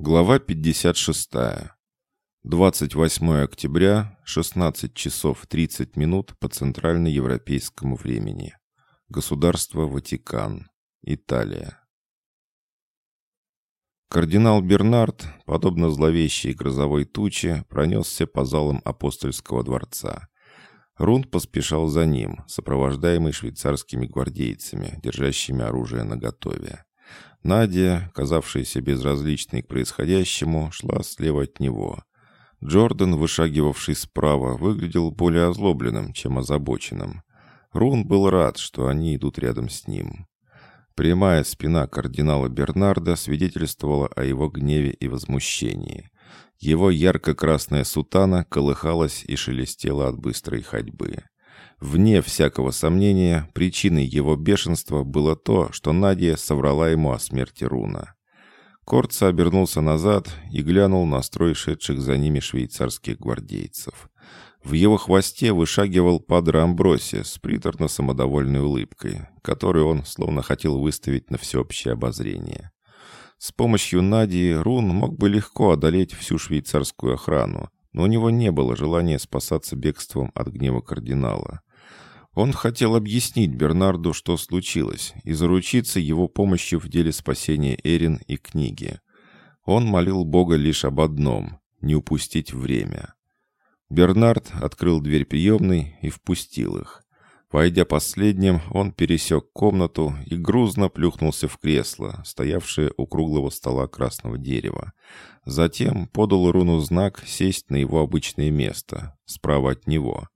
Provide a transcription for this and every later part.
Глава 56. 28 октября, 16 часов 30 минут по центральноевропейскому времени. Государство Ватикан. Италия. Кардинал Бернард, подобно зловещей грозовой туче, пронесся по залам апостольского дворца. Рунд поспешал за ним, сопровождаемый швейцарскими гвардейцами, держащими оружие наготове. Надя, казавшаяся безразличной к происходящему, шла слева от него. Джордан, вышагивавший справа, выглядел более озлобленным, чем озабоченным. Рун был рад, что они идут рядом с ним. Прямая спина кардинала Бернарда свидетельствовала о его гневе и возмущении. Его ярко-красная сутана колыхалась и шелестела от быстрой ходьбы. Вне всякого сомнения, причиной его бешенства было то, что Надя соврала ему о смерти Руна. Корца обернулся назад и глянул на строй шедших за ними швейцарских гвардейцев. В его хвосте вышагивал Падре Амброси с приторно-самодовольной улыбкой, которую он словно хотел выставить на всеобщее обозрение. С помощью Надии Рун мог бы легко одолеть всю швейцарскую охрану, но у него не было желания спасаться бегством от гнева кардинала. Он хотел объяснить Бернарду, что случилось, и заручиться его помощью в деле спасения Эрин и книги. Он молил Бога лишь об одном — не упустить время. Бернард открыл дверь приемной и впустил их. Войдя последним, он пересек комнату и грузно плюхнулся в кресло, стоявшее у круглого стола красного дерева. Затем подал руну знак сесть на его обычное место, справа от него.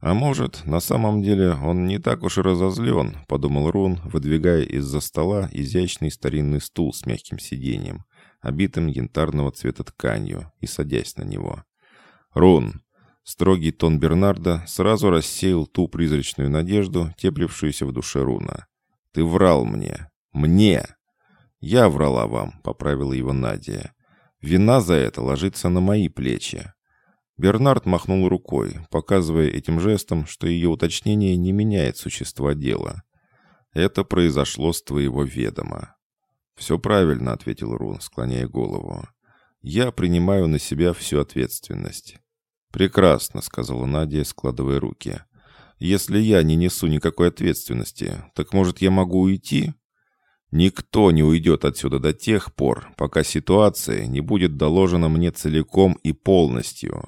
«А может, на самом деле он не так уж и разозлен», — подумал Рун, выдвигая из-за стола изящный старинный стул с мягким сиденьем, обитым янтарного цвета тканью, и садясь на него. «Рун!» Строгий тон Бернарда сразу рассеял ту призрачную надежду, теплившуюся в душе Руна. «Ты врал мне! Мне!» «Я врала вам», — поправила его Надя. «Вина за это ложится на мои плечи. Бернард махнул рукой, показывая этим жестом, что ее уточнение не меняет существа дела. «Это произошло с твоего ведома». «Все правильно», — ответил Рун, склоняя голову. «Я принимаю на себя всю ответственность». «Прекрасно», — сказала Надя, складывая руки. «Если я не несу никакой ответственности, так, может, я могу уйти?» «Никто не уйдет отсюда до тех пор, пока ситуация не будет доложена мне целиком и полностью.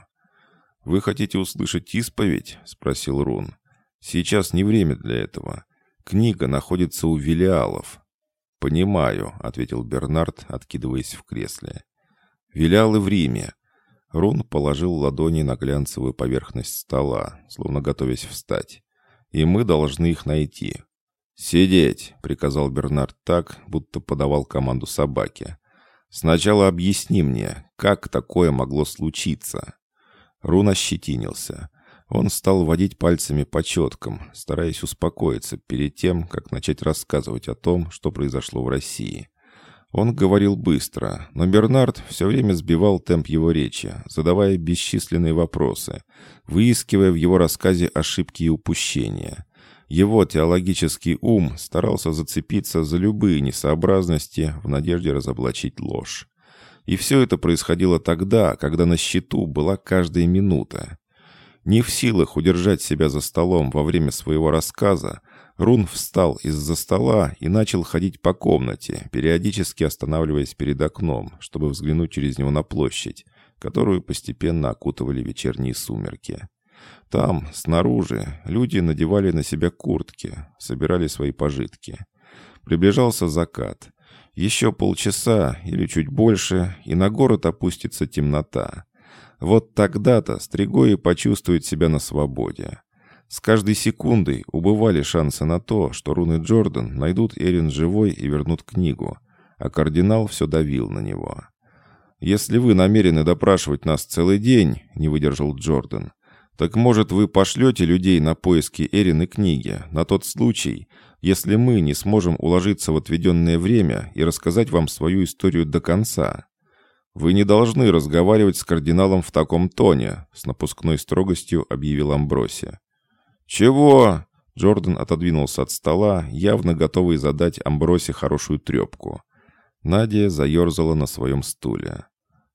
«Вы хотите услышать исповедь?» — спросил Рун. «Сейчас не время для этого. Книга находится у Велиалов». «Понимаю», — ответил Бернард, откидываясь в кресле. «Велиалы в Риме». Рун положил ладони на глянцевую поверхность стола, словно готовясь встать. «И мы должны их найти». «Сидеть!» — приказал Бернард так, будто подавал команду собаке. «Сначала объясни мне, как такое могло случиться?» Рун ощетинился. Он стал водить пальцами по четкам, стараясь успокоиться перед тем, как начать рассказывать о том, что произошло в России. Он говорил быстро, но Бернард все время сбивал темп его речи, задавая бесчисленные вопросы, выискивая в его рассказе ошибки и упущения. Его теологический ум старался зацепиться за любые несообразности в надежде разоблачить ложь. И все это происходило тогда, когда на счету была каждая минута. Не в силах удержать себя за столом во время своего рассказа, Рун встал из-за стола и начал ходить по комнате, периодически останавливаясь перед окном, чтобы взглянуть через него на площадь, которую постепенно окутывали вечерние сумерки. Там, снаружи, люди надевали на себя куртки, собирали свои пожитки. Приближался закат — еще полчаса или чуть больше, и на город опустится темнота. Вот тогда-то Стригои почувствует себя на свободе. С каждой секундой убывали шансы на то, что Рун и Джордан найдут Эрин живой и вернут книгу, а кардинал все давил на него. «Если вы намерены допрашивать нас целый день», — не выдержал Джордан, «так, может, вы пошлете людей на поиски Эрин и книги, на тот случай, если мы не сможем уложиться в отведенное время и рассказать вам свою историю до конца. Вы не должны разговаривать с кардиналом в таком тоне, с напускной строгостью объявил Амброси. Чего? Джордан отодвинулся от стола, явно готовый задать Амбросе хорошую трепку. Надя заерзала на своем стуле.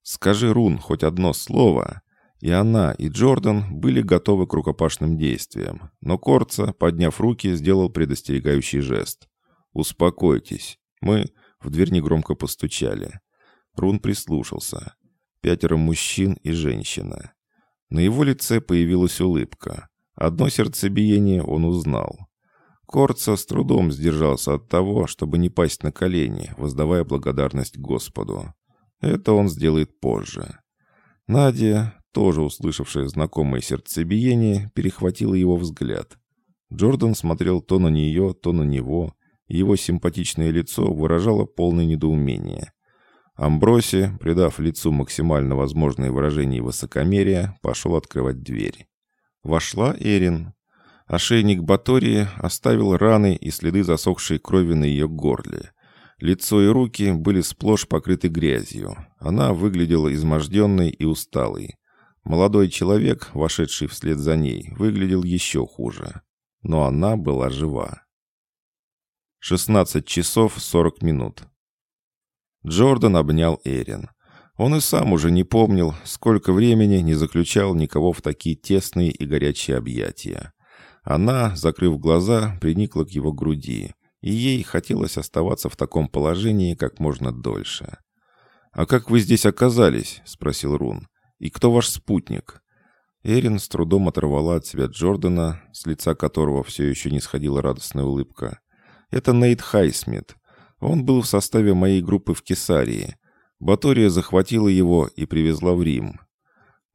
«Скажи, Рун, хоть одно слово!» И она, и Джордан были готовы к рукопашным действиям, но Корца, подняв руки, сделал предостерегающий жест. «Успокойтесь. Мы...» В дверь негромко постучали. Рун прислушался. Пятеро мужчин и женщина. На его лице появилась улыбка. Одно сердцебиение он узнал. Корца с трудом сдержался от того, чтобы не пасть на колени, воздавая благодарность Господу. Это он сделает позже. Надя, тоже услышавшая знакомое сердцебиение, перехватила его взгляд. Джордан смотрел то на нее, то на него, его симпатичное лицо выражало полное недоумение. Амброси, придав лицу максимально возможное выражение высокомерия, пошел открывать дверь. Вошла Эрин. Ошейник Батории оставил раны и следы засохшей крови на ее горле. Лицо и руки были сплошь покрыты грязью. Она выглядела изможденной и усталой. Молодой человек, вошедший вслед за ней, выглядел еще хуже. Но она была жива. 16 часов 40 минут. Джордан обнял Эрин. Он и сам уже не помнил, сколько времени не заключал никого в такие тесные и горячие объятия. Она, закрыв глаза, приникла к его груди, и ей хотелось оставаться в таком положении как можно дольше. «А как вы здесь оказались?» — спросил Рун. «И кто ваш спутник?» Эрин с трудом оторвала от себя Джордана, с лица которого все еще не сходила радостная улыбка. «Это Нейт Хайсмит. Он был в составе моей группы в Кесарии. Батория захватила его и привезла в Рим.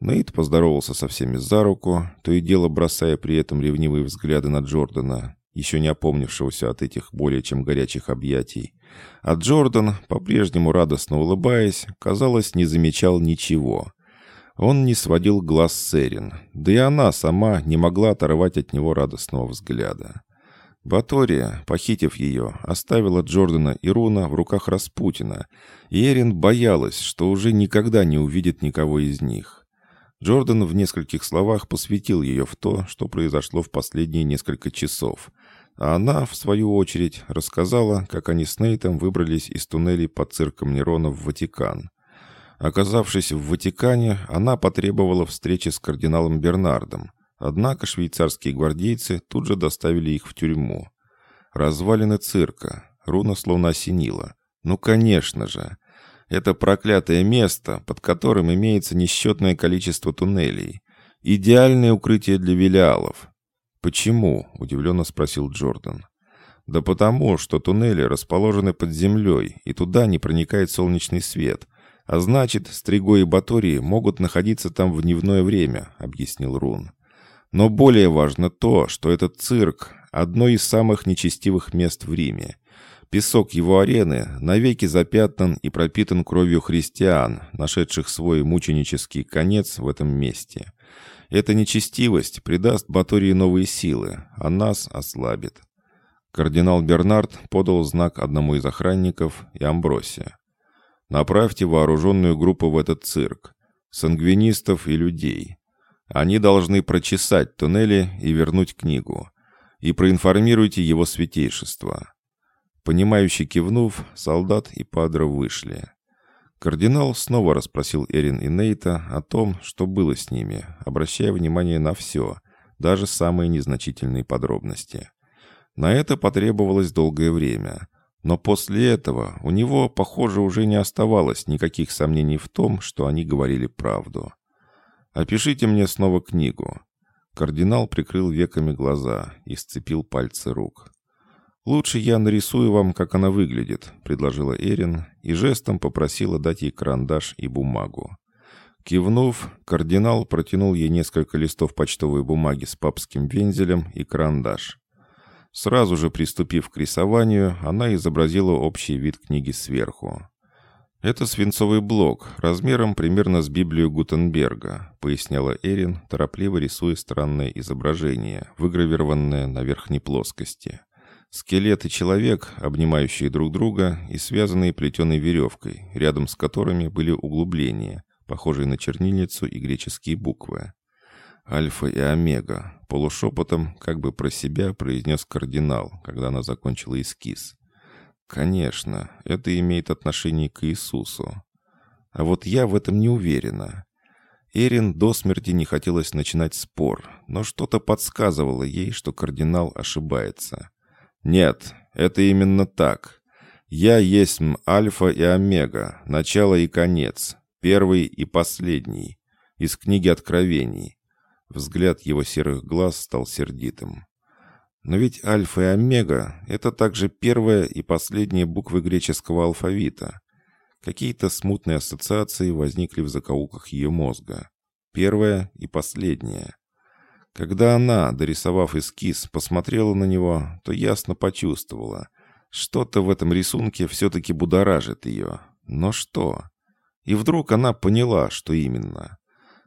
Нейт поздоровался со всеми за руку, то и дело бросая при этом ревнивые взгляды на Джордана, еще не опомнившегося от этих более чем горячих объятий. А Джордан, по-прежнему радостно улыбаясь, казалось, не замечал ничего. Он не сводил глаз с Эрин, да и она сама не могла оторвать от него радостного взгляда. Батория, похитив ее, оставила Джордана и Руна в руках Распутина, и Эрин боялась, что уже никогда не увидит никого из них. Джордан в нескольких словах посвятил ее в то, что произошло в последние несколько часов. А она, в свою очередь, рассказала, как они с Нейтом выбрались из туннелей под цирком Нерона в Ватикан. Оказавшись в Ватикане, она потребовала встречи с кардиналом Бернардом. Однако швейцарские гвардейцы тут же доставили их в тюрьму. Развалины цирка. Руна словно осенила. Ну, конечно же. Это проклятое место, под которым имеется несчетное количество туннелей. Идеальное укрытие для велиалов. «Почему?» – удивленно спросил Джордан. «Да потому, что туннели расположены под землей, и туда не проникает солнечный свет. А значит, Стриго и Батории могут находиться там в дневное время», — объяснил Рун. «Но более важно то, что этот цирк — одно из самых нечестивых мест в Риме. Песок его арены навеки запятнан и пропитан кровью христиан, нашедших свой мученический конец в этом месте. Эта нечестивость придаст Батории новые силы, а нас ослабит. Кардинал Бернард подал знак одному из охранников и Амбросе. «Направьте вооруженную группу в этот цирк, сангвинистов и людей. Они должны прочесать туннели и вернуть книгу. И проинформируйте его святейшество». Понимающе кивнув, солдат и Падро вышли. Кардинал снова расспросил Эрин и Нейта о том, что было с ними, обращая внимание на все, даже самые незначительные подробности. На это потребовалось долгое время, но после этого у него, похоже, уже не оставалось никаких сомнений в том, что они говорили правду. «Опишите мне снова книгу». Кардинал прикрыл веками глаза и сцепил пальцы рук. «Лучше я нарисую вам, как она выглядит», — предложила Эрин и жестом попросила дать ей карандаш и бумагу. Кивнув, кардинал протянул ей несколько листов почтовой бумаги с папским вензелем и карандаш. Сразу же приступив к рисованию, она изобразила общий вид книги сверху. «Это свинцовый блок, размером примерно с Библию Гутенберга», поясняла Эрин, торопливо рисуя странное изображение, выгравированное на верхней плоскости. Скелет и человек, обнимающие друг друга и связанные плетеной веревкой, рядом с которыми были углубления, похожие на чернильницу и греческие буквы. «Альфа и Омега», — полушепотом, как бы про себя, произнес кардинал, когда она закончила эскиз. Конечно, это имеет отношение к Иисусу. А вот я в этом не уверена. Эрин до смерти не хотелось начинать спор, но что-то подсказывало ей, что кардинал ошибается. «Нет, это именно так. Я есть Альфа и Омега, начало и конец, первый и последний. Из книги Откровений». Взгляд его серых глаз стал сердитым. Но ведь Альфа и Омега — это также первая и последняя буквы греческого алфавита. Какие-то смутные ассоциации возникли в закоулках ее мозга. Первая и последняя. Когда она, дорисовав эскиз, посмотрела на него, то ясно почувствовала. Что-то в этом рисунке все-таки будоражит ее. Но что? И вдруг она поняла, что именно.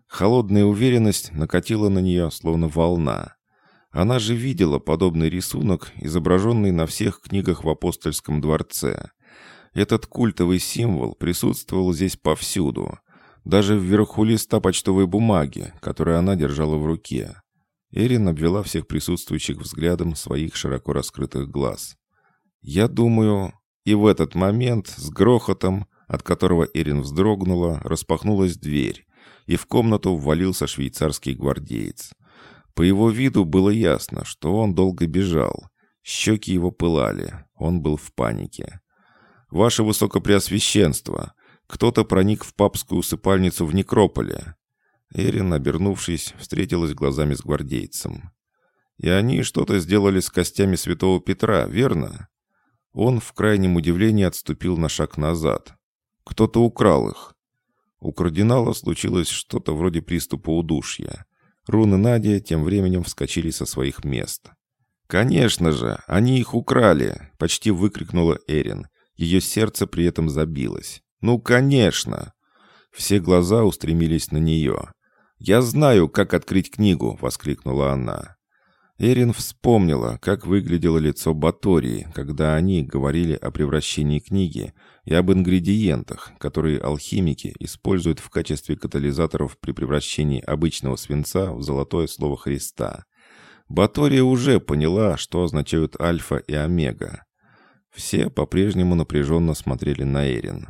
Холодная уверенность накатила на нее, словно волна. Она же видела подобный рисунок, изображенный на всех книгах в апостольском дворце. Этот культовый символ присутствовал здесь повсюду, даже вверху листа почтовой бумаги, которую она держала в руке. Эрин обвела всех присутствующих взглядом своих широко раскрытых глаз. «Я думаю...» И в этот момент с грохотом, от которого Эрин вздрогнула, распахнулась дверь, и в комнату ввалился швейцарский гвардеец. По его виду было ясно, что он долго бежал. Щеки его пылали, он был в панике. «Ваше Высокопреосвященство! Кто-то проник в папскую усыпальницу в Некрополе!» Эрин, обернувшись, встретилась глазами с гвардейцем. «И они что-то сделали с костями святого Петра, верно?» Он в крайнем удивлении отступил на шаг назад. «Кто-то украл их». У кардинала случилось что-то вроде приступа удушья. Рун и Надя тем временем вскочили со своих мест. «Конечно же, они их украли!» — почти выкрикнула Эрин. Ее сердце при этом забилось. «Ну, конечно!» Все глаза устремились на нее. «Я знаю, как открыть книгу!» — воскликнула она. Эрин вспомнила, как выглядело лицо Батории, когда они говорили о превращении книги и об ингредиентах, которые алхимики используют в качестве катализаторов при превращении обычного свинца в золотое слово Христа. Батория уже поняла, что означают альфа и омега. Все по-прежнему напряженно смотрели на Эрин.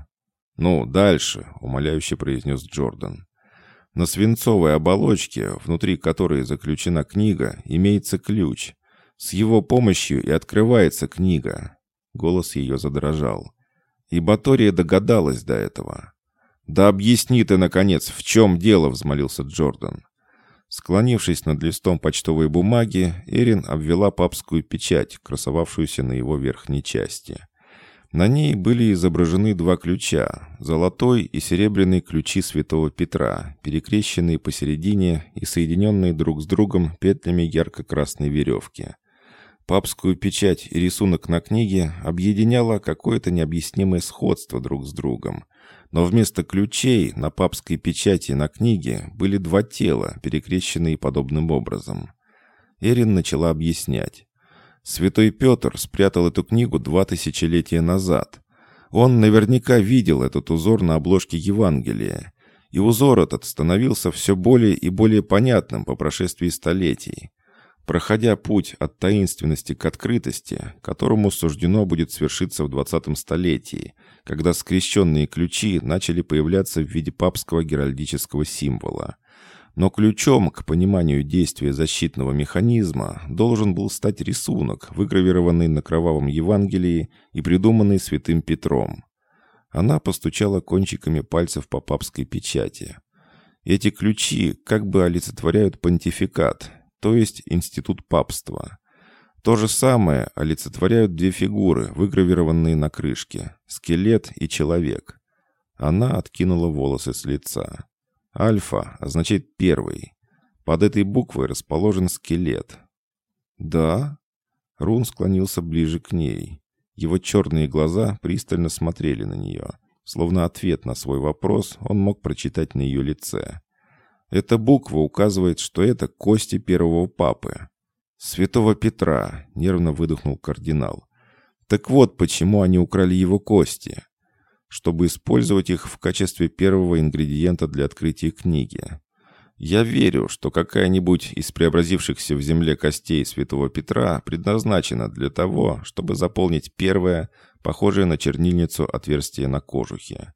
«Ну, дальше», — умоляюще произнес Джордан. «На свинцовой оболочке, внутри которой заключена книга, имеется ключ. С его помощью и открывается книга». Голос ее задрожал. И Батория догадалась до этого. «Да объясни ты, наконец, в чем дело!» — взмолился Джордан. Склонившись над листом почтовой бумаги, Эрин обвела папскую печать, красовавшуюся на его верхней части. На ней были изображены два ключа – золотой и серебряный ключи святого Петра, перекрещенные посередине и соединенные друг с другом петлями ярко-красной веревки. Папскую печать и рисунок на книге объединяло какое-то необъяснимое сходство друг с другом – но вместо ключей на папской печати на книге были два тела, перекрещенные подобным образом. Эрин начала объяснять. Святой Петр спрятал эту книгу два тысячелетия назад. Он наверняка видел этот узор на обложке Евангелия. И узор этот становился все более и более понятным по прошествии столетий проходя путь от таинственности к открытости, которому суждено будет свершиться в 20 столетии, когда скрещенные ключи начали появляться в виде папского геральдического символа. Но ключом к пониманию действия защитного механизма должен был стать рисунок, выгравированный на кровавом Евангелии и придуманный святым Петром. Она постучала кончиками пальцев по папской печати. Эти ключи как бы олицетворяют понтификат, то есть институт папства. То же самое олицетворяют две фигуры, выгравированные на крышке – скелет и человек. Она откинула волосы с лица. Альфа означает «первый». Под этой буквой расположен скелет. «Да?» Рун склонился ближе к ней. Его черные глаза пристально смотрели на нее. Словно ответ на свой вопрос он мог прочитать на ее лице. Эта буква указывает, что это кости первого папы. «Святого Петра», — нервно выдохнул кардинал. «Так вот, почему они украли его кости. Чтобы использовать их в качестве первого ингредиента для открытия книги. Я верю, что какая-нибудь из преобразившихся в земле костей святого Петра предназначена для того, чтобы заполнить первое, похожее на чернильницу отверстие на кожухе.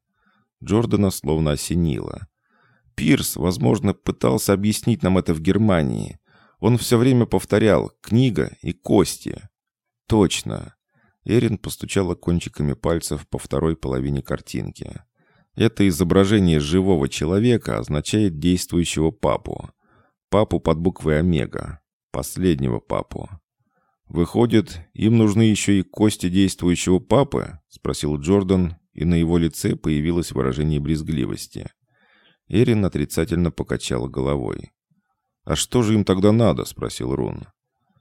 Джордана словно осенило. Пирс, возможно, пытался объяснить нам это в Германии. Он все время повторял «книга» и «кости». Точно. Эрин постучала кончиками пальцев по второй половине картинки. Это изображение живого человека означает действующего папу. Папу под буквой Омега. Последнего папу. «Выходит, им нужны еще и кости действующего папы?» — спросил Джордан, и на его лице появилось выражение брезгливости. Эрин отрицательно покачала головой. «А что же им тогда надо?» — спросил Рун.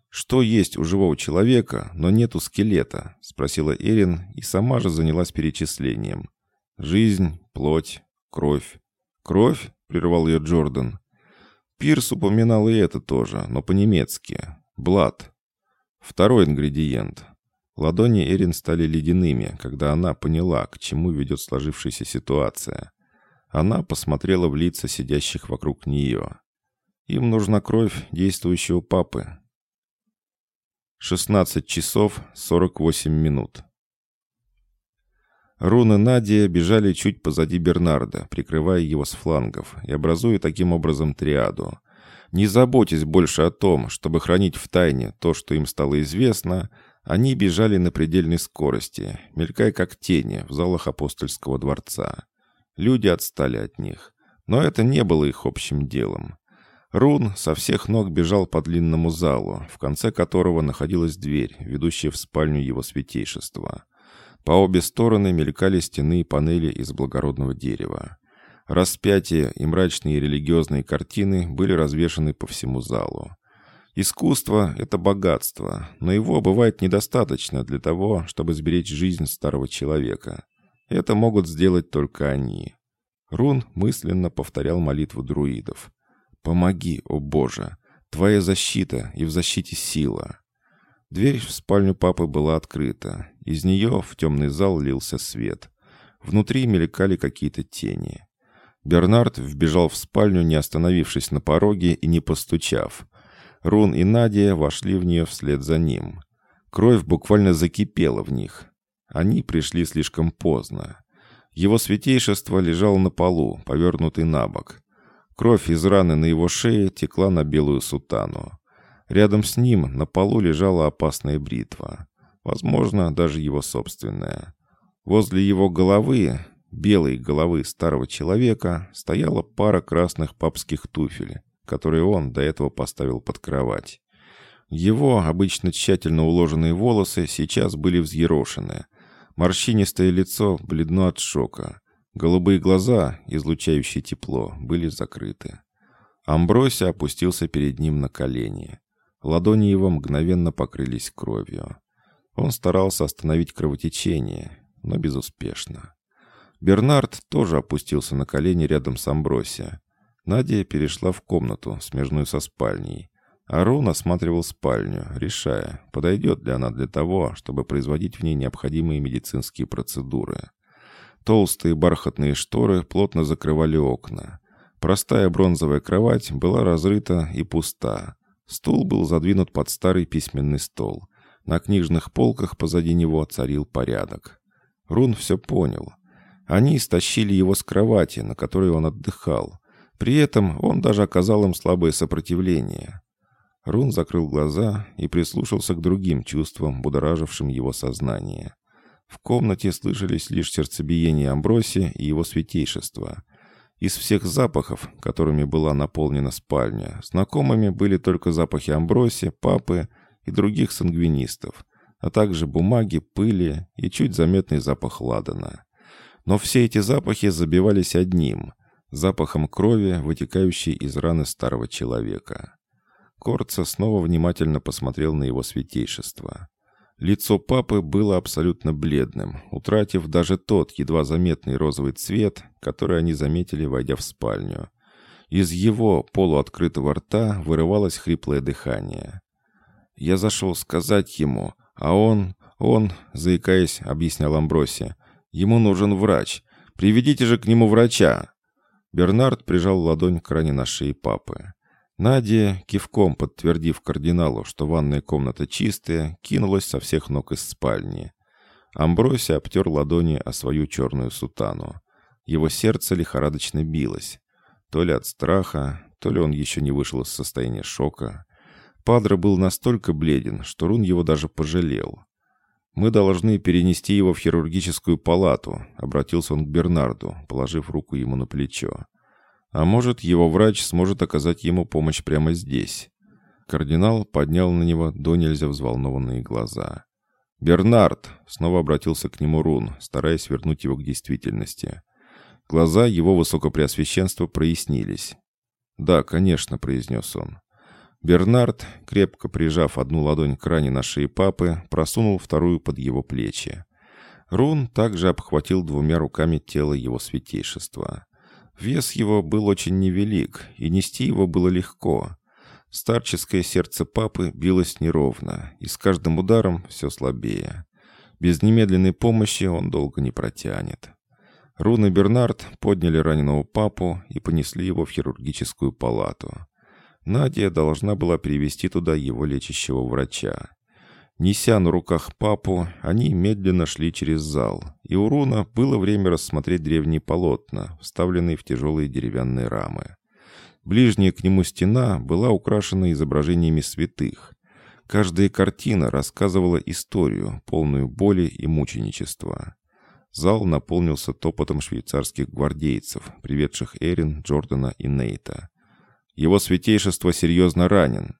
«Что есть у живого человека, но нету скелета?» — спросила Эрин и сама же занялась перечислением. Жизнь, плоть, кровь. «Кровь?» — прервал ее Джордан. Пирс упоминал и это тоже, но по-немецки. «Блад». Второй ингредиент. Ладони Эрин стали ледяными, когда она поняла, к чему ведет сложившаяся ситуация. Она посмотрела в лица сидящих вокруг нее. Им нужна кровь действующего папы. 16 часов 48 минут. Рун и Надя бежали чуть позади Бернарда, прикрывая его с флангов и образуя таким образом триаду. Не заботясь больше о том, чтобы хранить в тайне то, что им стало известно, они бежали на предельной скорости, мелькая как тени в залах апостольского дворца. Люди отстали от них, но это не было их общим делом. Рун со всех ног бежал по длинному залу, в конце которого находилась дверь, ведущая в спальню его святейшества. По обе стороны мелькали стены и панели из благородного дерева. Распятия и мрачные религиозные картины были развешаны по всему залу. Искусство — это богатство, но его бывает недостаточно для того, чтобы сберечь жизнь старого человека. Это могут сделать только они. Рун мысленно повторял молитву друидов. «Помоги, о Боже! Твоя защита и в защите сила!» Дверь в спальню папы была открыта. Из нее в темный зал лился свет. Внутри мелькали какие-то тени. Бернард вбежал в спальню, не остановившись на пороге и не постучав. Рун и Надя вошли в нее вслед за ним. Кровь буквально закипела в них. Они пришли слишком поздно. Его святейшество лежал на полу, повернутый на бок. Кровь из раны на его шее текла на белую сутану. Рядом с ним на полу лежала опасная бритва. Возможно, даже его собственная. Возле его головы, белой головы старого человека, стояла пара красных папских туфель, которые он до этого поставил под кровать. Его обычно тщательно уложенные волосы сейчас были взъерошены. Морщинистое лицо бледно от шока. Голубые глаза, излучающие тепло, были закрыты. Амбросия опустился перед ним на колени. Ладони его мгновенно покрылись кровью. Он старался остановить кровотечение, но безуспешно. Бернард тоже опустился на колени рядом с Амбросия. Надя перешла в комнату, смежную со спальней. Арон осматривал спальню, решая, подойдет ли она для того, чтобы производить в ней необходимые медицинские процедуры. Толстые бархатные шторы плотно закрывали окна. Простая бронзовая кровать была разрыта и пуста. Стул был задвинут под старый письменный стол. На книжных полках позади него царил порядок. Рун все понял. Они стащили его с кровати, на которой он отдыхал. При этом он даже оказал им слабое сопротивление. Рун закрыл глаза и прислушался к другим чувствам, будоражившим его сознание. В комнате слышались лишь сердцебиение Амбросия и его святейшества. Из всех запахов, которыми была наполнена спальня, знакомыми были только запахи Амброси, папы и других сангвинистов, а также бумаги, пыли и чуть заметный запах ладана. Но все эти запахи забивались одним – запахом крови, вытекающей из раны старого человека. Корца снова внимательно посмотрел на его святейшество. Лицо папы было абсолютно бледным, утратив даже тот едва заметный розовый цвет, который они заметили, войдя в спальню. Из его полуоткрытого рта вырывалось хриплое дыхание. Я зашел сказать ему, а он, он, заикаясь, объяснял Амбросия, ему нужен врач. Приведите же к нему врача. Бернард прижал ладонь к ране на шее папы. Надя, кивком подтвердив кардиналу, что ванная комната чистая, кинулась со всех ног из спальни. Амбросия обтер ладони о свою черную сутану. Его сердце лихорадочно билось. То ли от страха, то ли он еще не вышел из состояния шока. Падре был настолько бледен, что Рун его даже пожалел. «Мы должны перенести его в хирургическую палату», — обратился он к Бернарду, положив руку ему на плечо. «А может, его врач сможет оказать ему помощь прямо здесь». Кардинал поднял на него до нельзя взволнованные глаза. «Бернард!» — снова обратился к нему Рун, стараясь вернуть его к действительности. Глаза его высокопреосвященства прояснились. «Да, конечно», — произнес он. Бернард, крепко прижав одну ладонь к ране на шее папы, просунул вторую под его плечи. Рун также обхватил двумя руками тело его святейшества. Вес его был очень невелик, и нести его было легко. Старческое сердце папы билось неровно, и с каждым ударом все слабее. Без немедленной помощи он долго не протянет. Рун и Бернард подняли раненого папу и понесли его в хирургическую палату. Надя должна была привести туда его лечащего врача. Неся на руках папу, они медленно шли через зал, и у Руна было время рассмотреть древние полотна, вставленные в тяжелые деревянные рамы. Ближняя к нему стена была украшена изображениями святых. Каждая картина рассказывала историю, полную боли и мученичества. Зал наполнился топотом швейцарских гвардейцев, приведших Эрин, Джордана и Нейта. «Его святейшество серьезно ранен».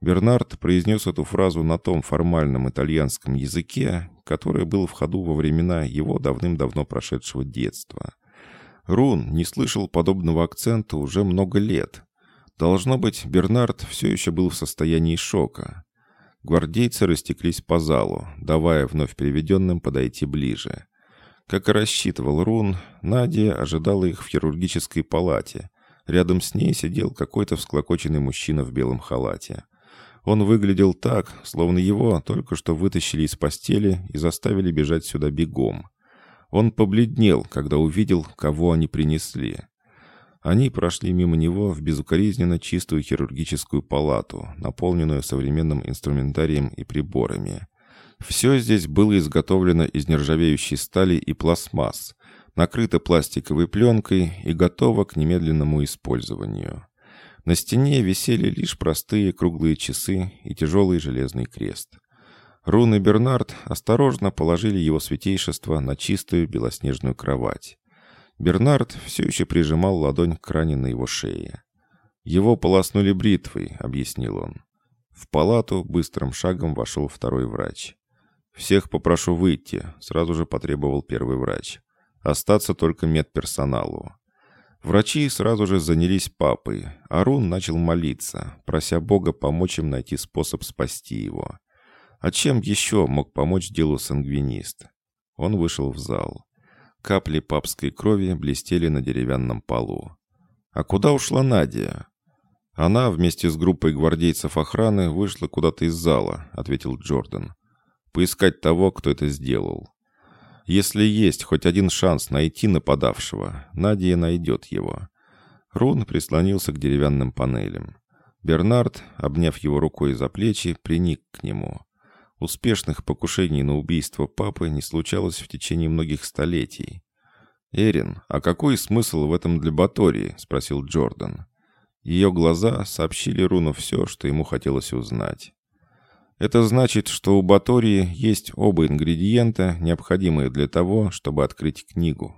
Бернард произнес эту фразу на том формальном итальянском языке, который был в ходу во времена его давным-давно прошедшего детства. Рун не слышал подобного акцента уже много лет. Должно быть, Бернард все еще был в состоянии шока. Гвардейцы растеклись по залу, давая вновь приведенным подойти ближе. Как и рассчитывал Рун, Надя ожидала их в хирургической палате. Рядом с ней сидел какой-то всклокоченный мужчина в белом халате. Он выглядел так, словно его только что вытащили из постели и заставили бежать сюда бегом. Он побледнел, когда увидел, кого они принесли. Они прошли мимо него в безукоризненно чистую хирургическую палату, наполненную современным инструментарием и приборами. Все здесь было изготовлено из нержавеющей стали и пластмасс, накрыто пластиковой пленкой и готово к немедленному использованию. На стене висели лишь простые круглые часы и тяжелый железный крест. Рун и Бернард осторожно положили его святейшество на чистую белоснежную кровать. Бернард все еще прижимал ладонь к ране на его шее. «Его полоснули бритвой», — объяснил он. В палату быстрым шагом вошел второй врач. «Всех попрошу выйти», — сразу же потребовал первый врач. «Остаться только медперсоналу». Врачи сразу же занялись папой. Арун начал молиться, прося Бога помочь им найти способ спасти его. А чем еще мог помочь делу сангвинист? Он вышел в зал. Капли папской крови блестели на деревянном полу. «А куда ушла Надя?» «Она вместе с группой гвардейцев охраны вышла куда-то из зала», — ответил Джордан поискать того, кто это сделал. Если есть хоть один шанс найти нападавшего, Надя найдет его. Рун прислонился к деревянным панелям. Бернард, обняв его рукой за плечи, приник к нему. Успешных покушений на убийство папы не случалось в течение многих столетий. «Эрин, а какой смысл в этом для Батории?» — спросил Джордан. Ее глаза сообщили Руну все, что ему хотелось узнать. Это значит, что у Батории есть оба ингредиента, необходимые для того, чтобы открыть книгу,